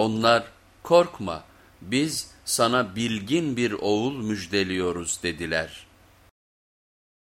Onlar korkma biz sana bilgin bir oğul müjdeliyoruz dediler.''